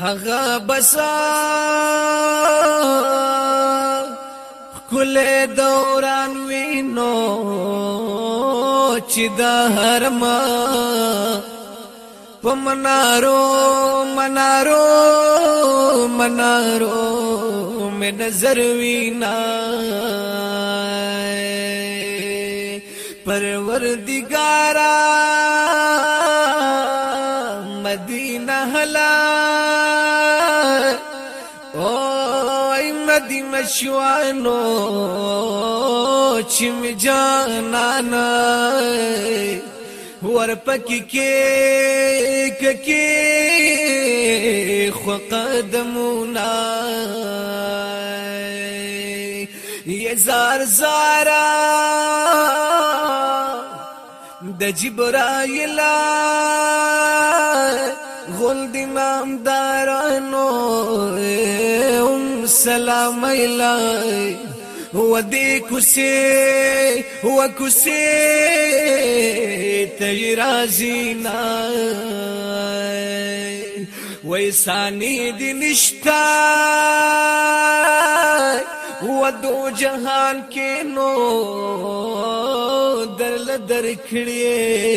هغه بسا کله دوران وینو چې د هرما پمنارو منارو منارو مې نظر وینا پروردګارا مدینه هلا دی نشوانو چې می جانانا ور پکې کې کې خو قدمونه یې زار زارا د جبرائیل غل دی نامدارانو سلام ایلای و دې کوسي و کوسي ته راځي نه وې ساني دي نشتا دو جهان کې نو دل درکړې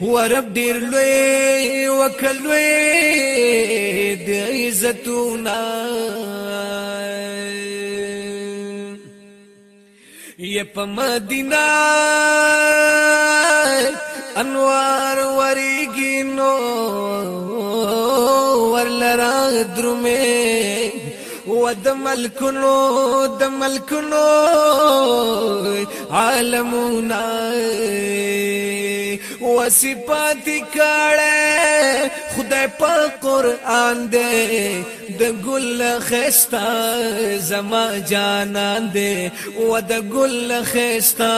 ورب ډیر لوی وکلوي د عزتونه یہ په مدینہ انوار وریږي نو ورلرا درمه و د ملکونو د ملکونو عالمونه و صفات کړه خدای په قران دې د ګل خستا زما جانان دې و د ګل خستا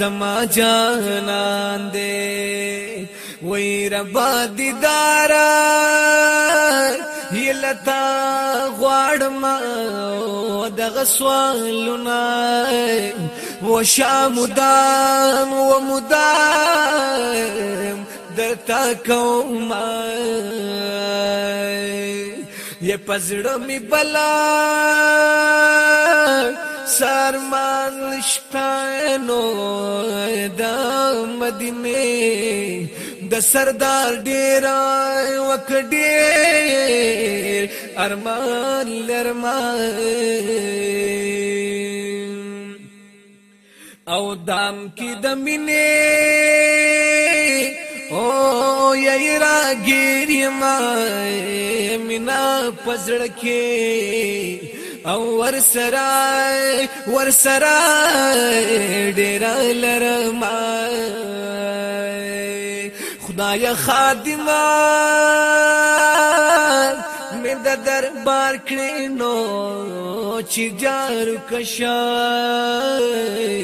زما جانان دې وې رب دې دارا لتا غواړم دغه سوالونه و شام دام و مدام درتا کوم ی پزړه می بلا سرمان شپانو د مدینه د سردار ډیرا وکډیر ارمان لرمان او دام کی دمینه او یې راګیر ما مینا پزړکه او ور سرای ور سرای ډیر لرم خدای خادمه مې د دربار کړې نو چې جار کشای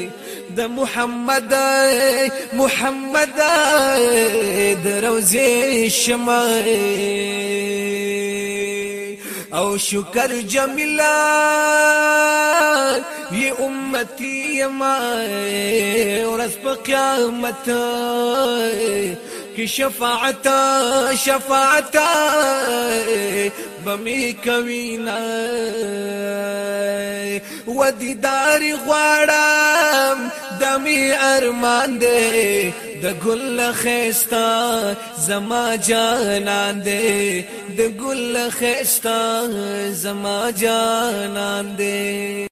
د محمد محمد دروزه شمای او شکر جمیلا یہ امتی یما ورس پا قیامت کی شفاعتا شفاعتا بمی کوي نه و دیدار غواړم د می ارمان دی د ګل خيستا زما جانان دی د ګل خيستا زما جانان دی